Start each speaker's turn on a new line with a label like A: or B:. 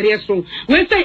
A: areɛ so wɔn sɛ